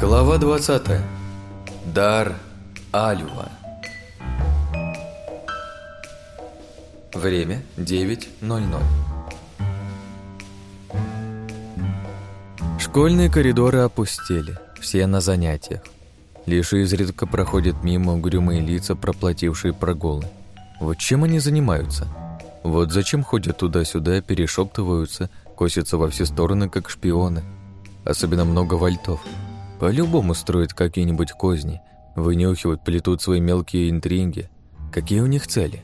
Глава 20. Дар Алюва. Время 9.00. Школьные коридоры опустели, все на занятиях. Лишь изредка проходят мимо угрюмые лица, проплатившие прогулы. Вот чем они занимаются? Вот зачем ходят туда-сюда, перешептываются, косятся во все стороны, как шпионы. Особенно много вальтов. По-любому строят какие-нибудь козни, вынюхивают, плетут свои мелкие интриги. Какие у них цели?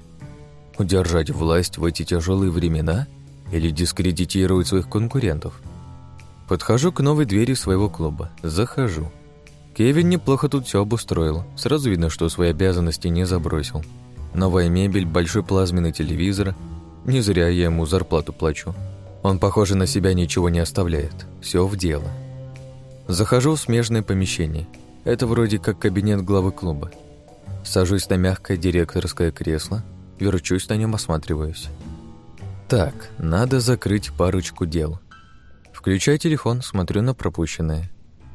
Удержать власть в эти тяжелые времена или дискредитировать своих конкурентов? Подхожу к новой двери своего клуба. Захожу. Кевин неплохо тут все обустроил. Сразу видно, что свои обязанности не забросил. Новая мебель, большой плазменный телевизор. Не зря я ему зарплату плачу. Он, похоже, на себя ничего не оставляет. Все в дело. Захожу в смежное помещение. Это вроде как кабинет главы клуба. Сажусь на мягкое директорское кресло, верчусь на нем, осматриваюсь. Так, надо закрыть парочку дел. Включаю телефон, смотрю на пропущенное.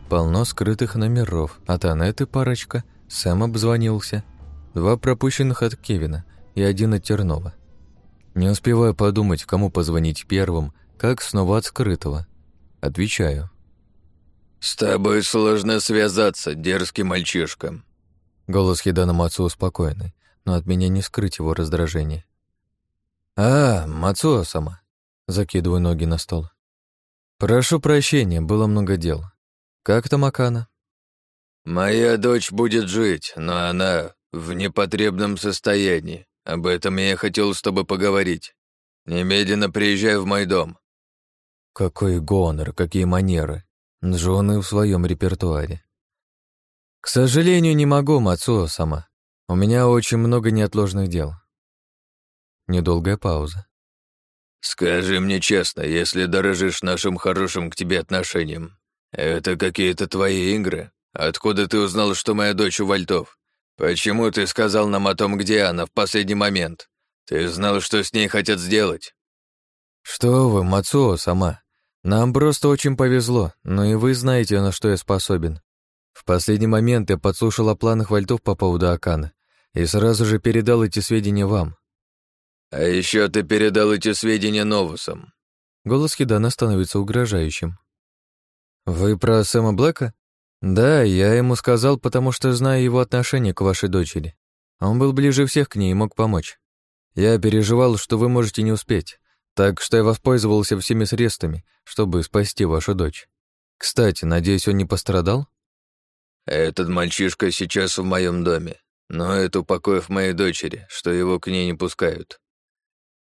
Полно скрытых номеров, от Анеты парочка, Сэм обзвонился. Два пропущенных от Кевина и один от Тернова. Не успеваю подумать, кому позвонить первым, как снова от скрытого. Отвечаю. «С тобой сложно связаться, дерзкий мальчишка». Голос Хидана Мацуо спокойный, но от меня не скрыть его раздражение. «А, Мацуо сама». Закидываю ноги на стол. «Прошу прощения, было много дел. Как там Акана?» «Моя дочь будет жить, но она в непотребном состоянии. Об этом я хотел с тобой поговорить. Немедленно приезжай в мой дом». Какой гонор, какие манеры. Джоны в своем репертуаре. К сожалению, не могу, Мацуо сама. У меня очень много неотложных дел. Недолгая пауза. Скажи мне честно, если дорожишь нашим хорошим к тебе отношением, это какие-то твои игры? Откуда ты узнал, что моя дочь у Вольтов? Почему ты сказал нам о том, где она в последний момент? Ты знал, что с ней хотят сделать? Что вы, Мацуо сама. Нам просто очень повезло, но и вы знаете, на что я способен. В последний момент я подслушал о планах Вольтов по поводу Акана и сразу же передал эти сведения вам. А еще ты передал эти сведения Новусам. Голос Хидана становится угрожающим. Вы про Сэма Блэка? Да, я ему сказал, потому что знаю его отношение к вашей дочери. Он был ближе всех к ней и мог помочь. Я переживал, что вы можете не успеть, так что я воспользовался всеми средствами, чтобы спасти вашу дочь. Кстати, надеюсь, он не пострадал? Этот мальчишка сейчас в моем доме, но это упокоив моей дочери, что его к ней не пускают.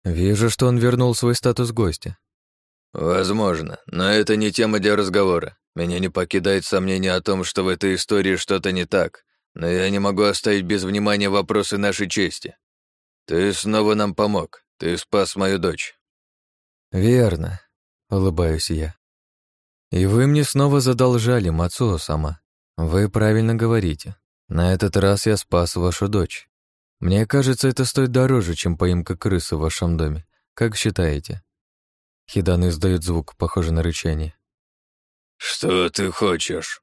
Вижу, что он вернул свой статус гостя. Возможно, но это не тема для разговора. Меня не покидает сомнение о том, что в этой истории что-то не так, но я не могу оставить без внимания вопросы нашей чести. Ты снова нам помог, ты спас мою дочь. Верно, улыбаюсь я. И вы мне снова задолжали, Мацуо сама. Вы правильно говорите. На этот раз я спас вашу дочь. Мне кажется, это стоит дороже, чем поимка крысы в вашем доме. Как считаете? Хидан издает звук, похожий на рычание. Что ты хочешь?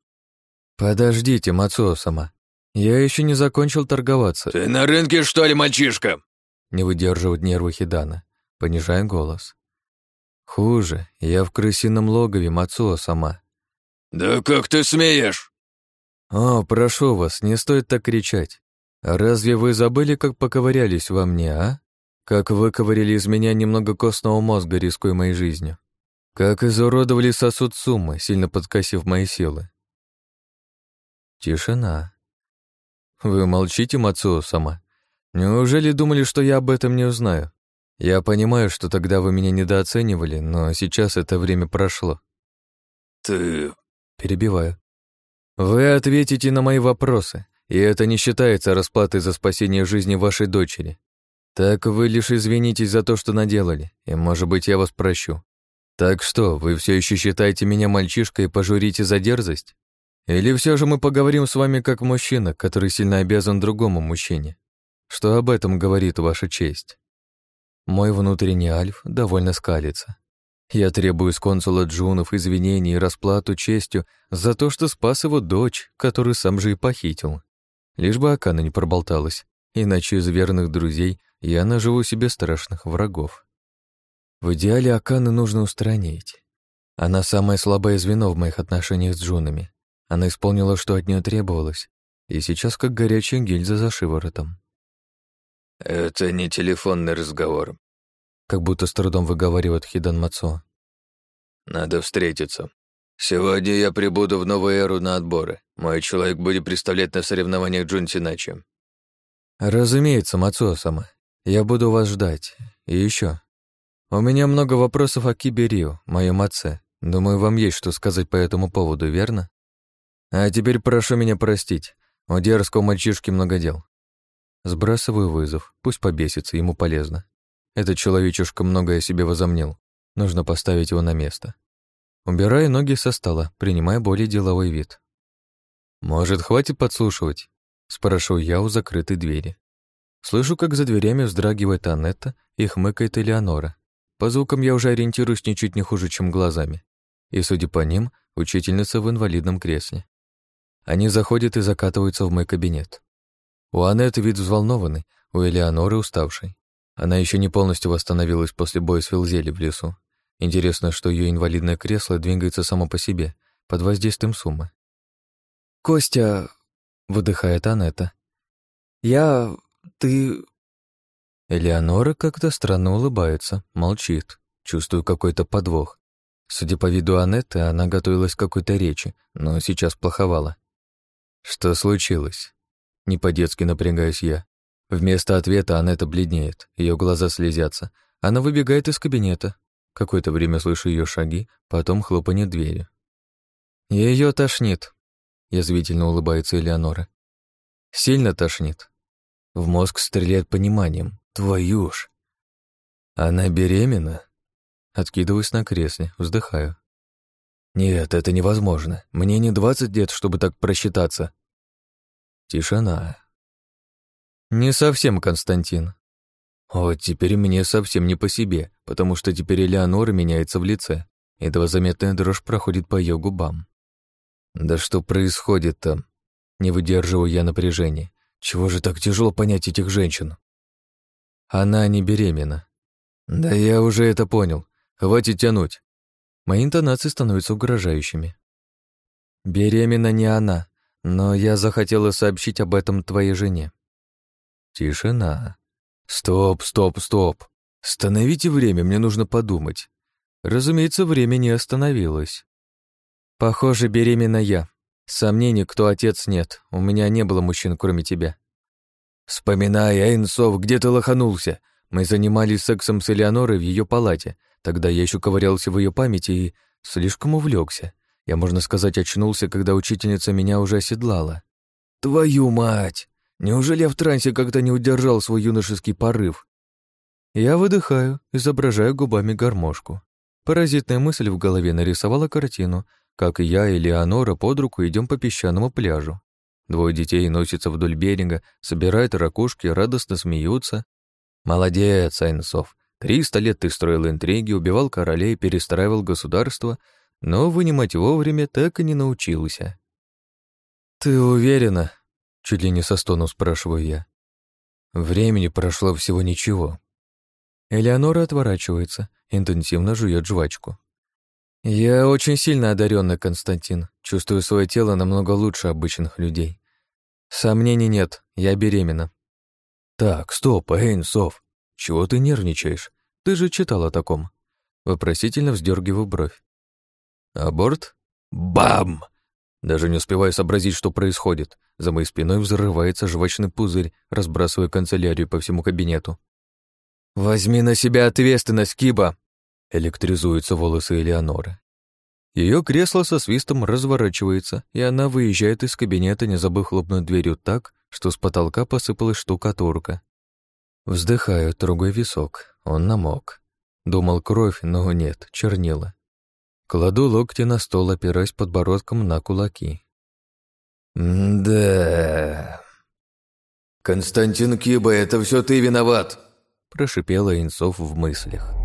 Подождите, Мацуо сама. Я еще не закончил торговаться. Ты на рынке, что ли, мальчишка? Не выдерживает нервы Хидана, понижая голос. Хуже, я в крысином логове Мацуо сама. Да как ты смеешь? О, прошу вас, не стоит так кричать. «Разве вы забыли, как поковырялись во мне, а? Как выковыряли из меня немного костного мозга, рискуя моей жизнью? Как изуродовали сосуд суммы, сильно подкосив мои силы?» Тишина. «Вы молчите, Мацуо сама? Неужели думали, что я об этом не узнаю? Я понимаю, что тогда вы меня недооценивали, но сейчас это время прошло». «Ты...» Перебиваю. «Вы ответите на мои вопросы, и это не считается расплатой за спасение жизни вашей дочери. Так вы лишь извинитесь за то, что наделали, и, может быть, я вас прощу. Так что, вы все еще считаете меня мальчишкой и пожурите за дерзость? Или все же мы поговорим с вами как мужчина, который сильно обязан другому мужчине? Что об этом говорит ваша честь? Мой внутренний альф довольно скалится. Я требую с консула Джунов извинений и расплату честью за то, что спас его дочь, которую сам же и похитил. Лишь бы Акана не проболталась, иначе из верных друзей я наживу себе страшных врагов. В идеале Аканы нужно устранить. Она самое слабое звено в моих отношениях с Джунами. Она исполнила, что от нее требовалось, и сейчас как горячая гильза за шиворотом. «Это не телефонный разговор», как будто с трудом выговаривает Хидан Мацо. «Надо встретиться. Сегодня я прибуду в новую эру на отборы. Мой человек будет представлять на соревнованиях Джунтиначи». «Разумеется, Мацуо-сама. Я буду вас ждать. И еще. У меня много вопросов о Киберию, моем отце. Думаю, вам есть что сказать по этому поводу, верно? А теперь прошу меня простить. У дерзкого мальчишки много дел. Сбрасываю вызов, пусть побесится, ему полезно. Этот человечушка многое себе возомнил. Нужно поставить его на место. Убираю ноги со стола, принимая более деловой вид. «Может, хватит подслушивать?» — спрашиваю я у закрытой двери. Слышу, как за дверями вздрагивает Анетта и хмыкает Элеонора. По звукам я уже ориентируюсь ничуть не хуже, чем глазами. И, судя по ним, учительница в инвалидном кресле. Они заходят и закатываются в мой кабинет. У Анетты вид взволнованный, у Элеоноры уставший. Она еще не полностью восстановилась после боя с Вилзели в лесу. Интересно, что ее инвалидное кресло двигается само по себе, под воздействием суммы. «Костя...» — выдыхает Анетта. «Я... ты...» Элеонора как-то странно улыбается, молчит. Чувствую какой-то подвох. Судя по виду Анетты, она готовилась к какой-то речи, но сейчас плоховала. «Что случилось?» Не по-детски напрягаюсь я. Вместо ответа Анетта бледнеет, ее глаза слезятся. Она выбегает из кабинета. Какое-то время слышу ее шаги, потом хлопанье двери. Ее тошнит, язвительно улыбается Элеонора. Сильно тошнит. В мозг стреляет пониманием. Твою ж. Она беременна? Откидываюсь на кресле, вздыхаю. Нет, это невозможно. Мне не двадцать лет, чтобы так просчитаться. Тишина. Не совсем, Константин. Вот теперь мне совсем не по себе, потому что теперь Элеонора меняется в лице. Едва заметная дрожь проходит по ее губам. Да что происходит там? Не выдерживаю я напряжения. Чего же так тяжело понять этих женщин? Она не беременна. Да я уже это понял. Хватит тянуть. Мои интонации становятся угрожающими. Беременна не она, но я захотела сообщить об этом твоей жене. Тишина. Стоп, стоп, стоп. Остановите время, мне нужно подумать. Разумеется, время не остановилось. Похоже, беременна я. Сомнений, кто отец, нет. У меня не было мужчин, кроме тебя. Вспоминай, Эйнсов, где ты лоханулся? Мы занимались сексом с Элеонорой в ее палате. Тогда я еще ковырялся в ее памяти и слишком увлекся. Я, можно сказать, очнулся, когда учительница меня уже оседлала. Твою мать! Неужели я в трансе как-то не удержал свой юношеский порыв? Я выдыхаю, изображаю губами гармошку. Паразитная мысль в голове нарисовала картину, как я и Леонора под руку идем по песчаному пляжу. Двое детей носятся вдоль берега, собирают ракушки, радостно смеются. Молодец, Айнсов. Триста лет ты строил интриги, убивал королей, перестраивал государство, но вынимать вовремя так и не научился. «Ты уверена?» — чуть ли не со стону спрашиваю я. Времени прошло всего ничего. Элеонора отворачивается, интенсивно жует жвачку. «Я очень сильно одаренный, Константин. Чувствую свое тело намного лучше обычных людей. Сомнений нет, я беременна». «Так, стоп, Эйнсов, чего ты нервничаешь? Ты же читал о таком». Вопросительно вздергиваю бровь. Аборт? Бам! Даже не успеваю сообразить, что происходит. За моей спиной взрывается жвачный пузырь, разбрасывая канцелярию по всему кабинету. «Возьми на себя ответственность, Киба!» Электризуются волосы Элеоноры. Ее кресло со свистом разворачивается, и она выезжает из кабинета, не забыв хлопнуть дверью так, что с потолка посыпалась штукатурка. Вздыхаю, трогая висок. Он намок. Думал кровь, но нет, чернила. Кладу локти на стол, опираясь подбородком на кулаки. «Да...» «Константин Киба, это все ты виноват!» прошипела Инцов в мыслях.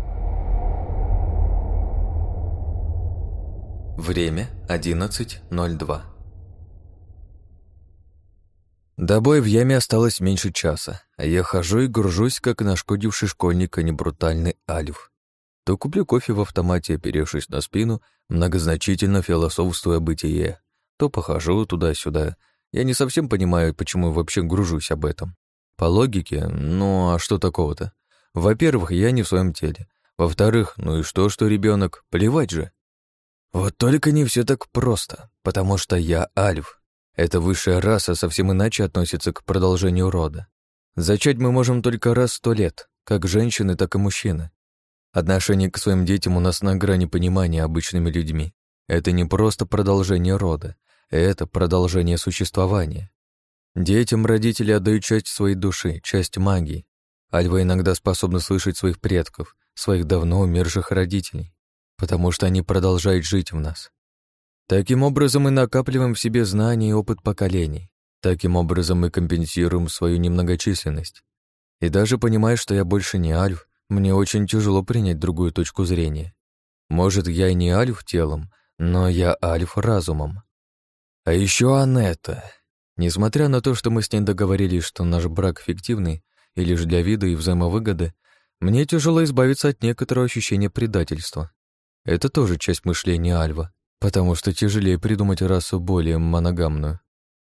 Время 11.02. До боя в яме осталось меньше часа, а я хожу и гружусь, как нашкодивший школьник, а не брутальный альф. То куплю кофе в автомате, оперевшись на спину, многозначительно философствуя бытие, то похожу туда-сюда. Я не совсем понимаю, почему вообще гружусь об этом. По логике, ну а что такого-то? Во-первых, я не в своем теле. Во-вторых, ну и что, что ребенок? Плевать же. Вот только не все так просто, потому что я альф. Эта высшая раса совсем иначе относится к продолжению рода. Зачать мы можем только раз сто лет, как женщины, так и мужчины. Отношение к своим детям у нас на грани понимания обычными людьми. Это не просто продолжение рода, это продолжение существования. Детям родители отдают часть своей души, часть магии. Альва иногда способна слышать своих предков, своих давно умерших родителей, потому что они продолжают жить в нас. Таким образом мы накапливаем в себе знания и опыт поколений. Таким образом мы компенсируем свою немногочисленность. И даже понимая, что я больше не альф, мне очень тяжело принять другую точку зрения. Может, я и не альф телом, но я альф разумом. А еще Анетта. Несмотря на то, что мы с ней договорились, что наш брак фиктивный и лишь для вида и взаимовыгоды, мне тяжело избавиться от некоторого ощущения предательства. Это тоже часть мышления Альва, потому что тяжелее придумать расу более моногамную.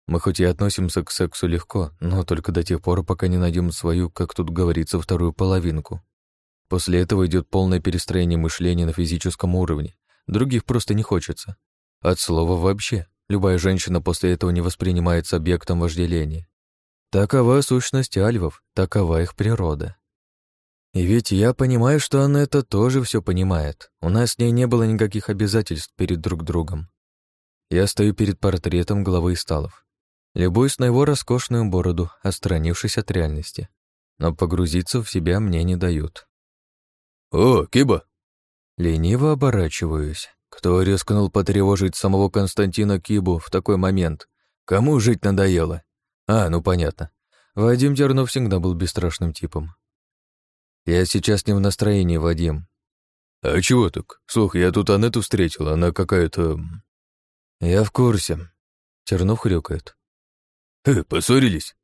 Мы хоть и относимся к сексу легко, но только до тех пор, пока не найдем свою, как тут говорится, вторую половинку. После этого идет полное перестроение мышления на физическом уровне. Других просто не хочется. От слова вообще. Любая женщина после этого не воспринимается объектом вожделения. Такова сущность альвов, такова их природа. И ведь я понимаю, что она это тоже все понимает. У нас с ней не было никаких обязательств перед друг другом. Я стою перед портретом главы Сталов. Любуюсь на его роскошную бороду, отстранившись от реальности. Но погрузиться в себя мне не дают. «О, Киба!» Лениво оборачиваюсь. Кто рискнул потревожить самого Константина Кибу в такой момент? Кому жить надоело? А, ну понятно. Вадим Дернов всегда был бесстрашным типом. Я сейчас не в настроении, Вадим. А чего так? Слух, я тут Анету встретил, она какая-то... Я в курсе. Тернов хрюкает. Э, поссорились?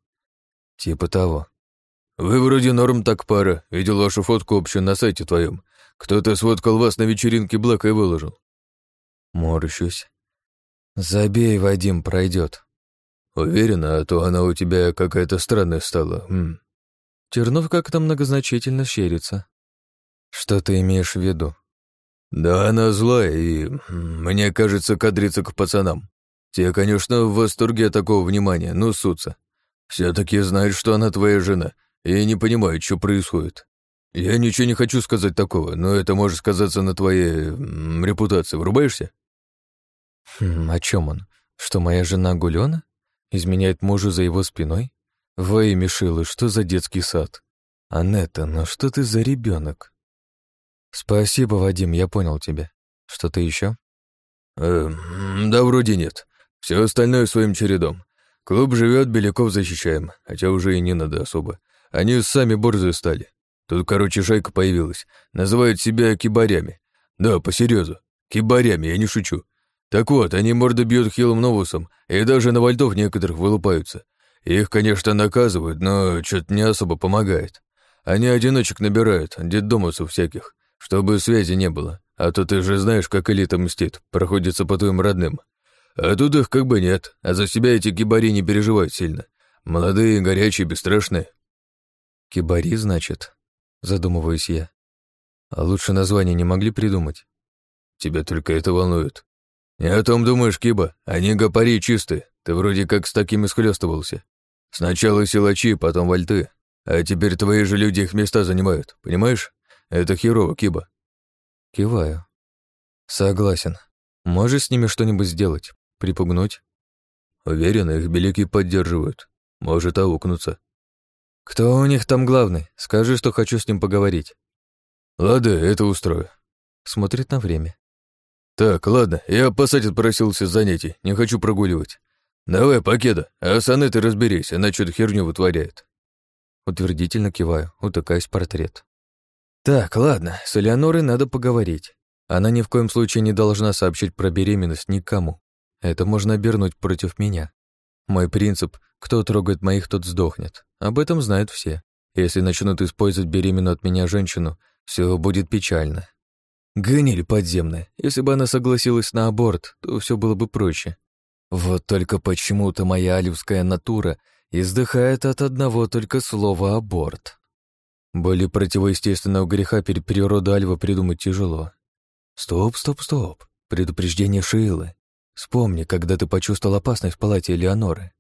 Типа того. Вы вроде норм так пара. Видел вашу фотку общую на сайте твоем. Кто-то сфоткал вас на вечеринке Блэка и выложил. Морщусь. Забей, Вадим, пройдет. Уверена, а то она у тебя какая-то странная стала. М. Чернов как-то многозначительно щерится. Что ты имеешь в виду? Да она злая и, мне кажется, кадрится к пацанам. Те, конечно, в восторге от такого внимания, но сутся. все таки знают, что она твоя жена, и не понимают, что происходит. Я ничего не хочу сказать такого, но это может сказаться на твоей репутации. Врубаешься? Хм, о чем он? Что моя жена Гулёна? Изменяет мужу за его спиной? Вэй, Мишилы, что за детский сад? Анетта, ну что ты за ребенок? Спасибо, Вадим, я понял тебя. Что-то еще? Э, да вроде нет. Все остальное своим чередом. Клуб живет, Беляков защищаем, хотя уже и не надо особо. Они сами борзые стали. Тут, короче, шайка появилась. Называют себя кибарями. Да, по серьезу. Кибарями, я не шучу. Так вот, они морды бьют хилым новусом, и даже на вальтов некоторых вылупаются. Их, конечно, наказывают, но что-то не особо помогает. Они одиночек набирают, детдомовцев всяких, чтобы связи не было. А то ты же знаешь, как элита мстит, проходится по твоим родным. А тут их как бы нет, а за себя эти кибари не переживают сильно. Молодые, горячие, бесстрашные. Кибари, значит? Задумываюсь я. А лучше название не могли придумать? Тебя только это волнует. «Не о том думаешь, Киба. Они гопари чистые. Ты вроде как с такими схлёстывался. Сначала силачи, потом вальты. А теперь твои же люди их места занимают. Понимаешь? Это херово, Киба». Киваю. «Согласен. Можешь с ними что-нибудь сделать? Припугнуть?» Уверен, их беляки поддерживают. Может аукнуться. «Кто у них там главный? Скажи, что хочу с ним поговорить». «Ладно, это устрою». Смотрит на время. «Так, ладно, я опасать отпросился с занятий, не хочу прогуливать. Давай, покеда, а с Анетой разберись, она что-то херню вытворяет». Утвердительно киваю, утыкаясь в портрет. «Так, ладно, с Элеонорой надо поговорить. Она ни в коем случае не должна сообщить про беременность никому. Это можно обернуть против меня. Мой принцип — кто трогает моих, тот сдохнет. Об этом знают все. Если начнут использовать беременную от меня женщину, все будет печально. Гниль подземная. Если бы она согласилась на аборт, то все было бы проще. Вот только почему-то моя альвская натура издыхает от одного только слова «аборт». Более противоестественного греха перед природой Альва придумать тяжело. Стоп, стоп, стоп. Предупреждение Шейлы. Вспомни, когда ты почувствовал опасность в палате Элеоноры.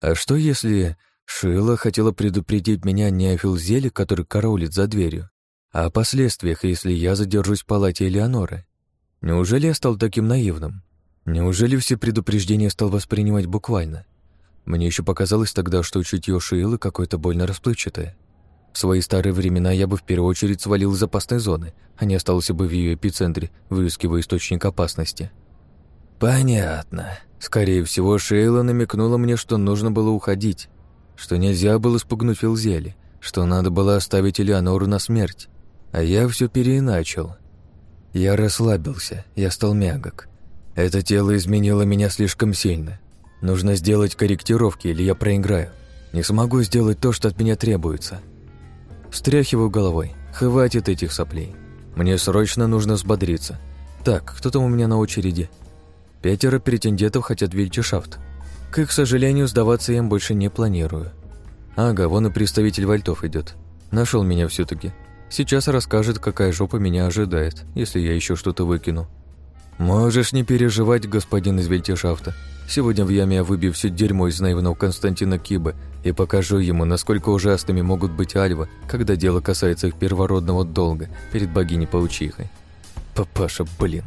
А что если Шила хотела предупредить меня не о Филзеле, который караулит за дверью, а о последствиях, если я задержусь в палате Элеоноры? Неужели я стал таким наивным? Неужели все предупреждения стал воспринимать буквально? Мне еще показалось тогда, что чутье Шилы какое-то больно расплывчатое. В свои старые времена я бы в первую очередь свалил из опасной зоны, а не остался бы в ее эпицентре, выискивая источник опасности. Понятно. Скорее всего, Шейла намекнула мне, что нужно было уходить, что нельзя было спугнуть Филзели, что надо было оставить Элеонору на смерть. А я все переиначил. Я расслабился, я стал мягок. Это тело изменило меня слишком сильно. Нужно сделать корректировки, или я проиграю. Не смогу сделать то, что от меня требуется. Встряхиваю головой. Хватит этих соплей. Мне срочно нужно взбодриться. Так, кто там у меня на очереди? Пятеро претендентов хотят вельчешафт. К их сожалению, сдаваться я им больше не планирую. Ага, вон и представитель Вальтов идет. Нашел меня все таки Сейчас расскажет, какая жопа меня ожидает, если я еще что-то выкину. Можешь не переживать, господин из вельтешафта. Сегодня в яме я выбью все дерьмо из наивного Константина Киба и покажу ему, насколько ужасными могут быть альвы, когда дело касается их первородного долга перед богиней-паучихой. Папаша, блин.